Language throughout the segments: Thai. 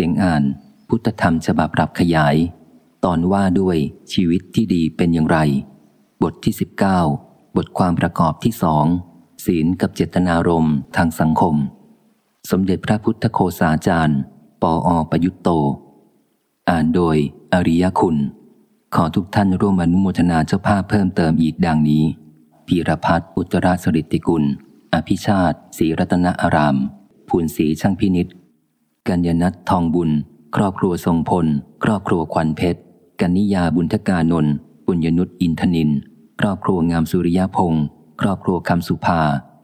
สียงอ่าน พุทธธรรมฉบับปรับขยาย ตอนว่าด้วยชีวิตที่ดีเป็นอย่างไร บทที่ 19 บทความประกอบที่สองศีลกับเจตนารมณ์ทางสังคม สมเด็จพระพุทธโคสาจารย์ ปออประยุตโต อ่านโดยอริยคุณ ขอทุกท่านร่วมอนุโมทนาเจ้าภาพเพิ่มเติมอีกดังนี้ พีรพัฒน์อุตราสริติกุล อภิชาติศรีรัตนอาราม ภูนศรีช่างพินิษ กัญญนัททองบุญ ครอบครัวทรงพล ครอบครัวควันเพชร กัญนิยาบุญทกานนท์ปุญญนุษอินทนิน ครอบครัวงามสุริยพงศ์ครอบครัวคำสุภา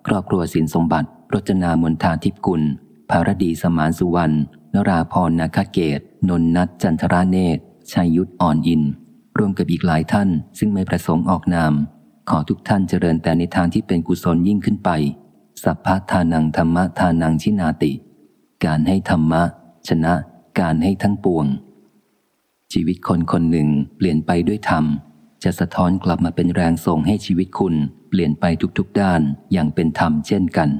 ครอบครัวสินสมบัติ รจนามนทาทิพกุล ภารดีสมานสุวรรณ นราพรนาคเกต นนนัทจันทราเนตรชัยยุทธอ่อนอินร่วมกับอีกหลายท่าน ซึ่งไม่ประสงค์ออกนาม ขอทุกท่านเจริญแต่ในทางที่เป็นกุศลยิ่งขึ้นไป สัพพะทานังธรรมะทานังชินาติ การให้ธรรมะ ชนะการให้ทั้งปวง ชีวิตคนคนหนึ่งเปลี่ยนไปด้วยธรรม จะสะท้อนกลับมาเป็นแรงส่งให้ชีวิตคุณ เปลี่ยนไปทุกๆด้านอย่างเป็นธรรมเช่นกัน